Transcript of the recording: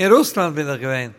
In Russland bin ich gewesen.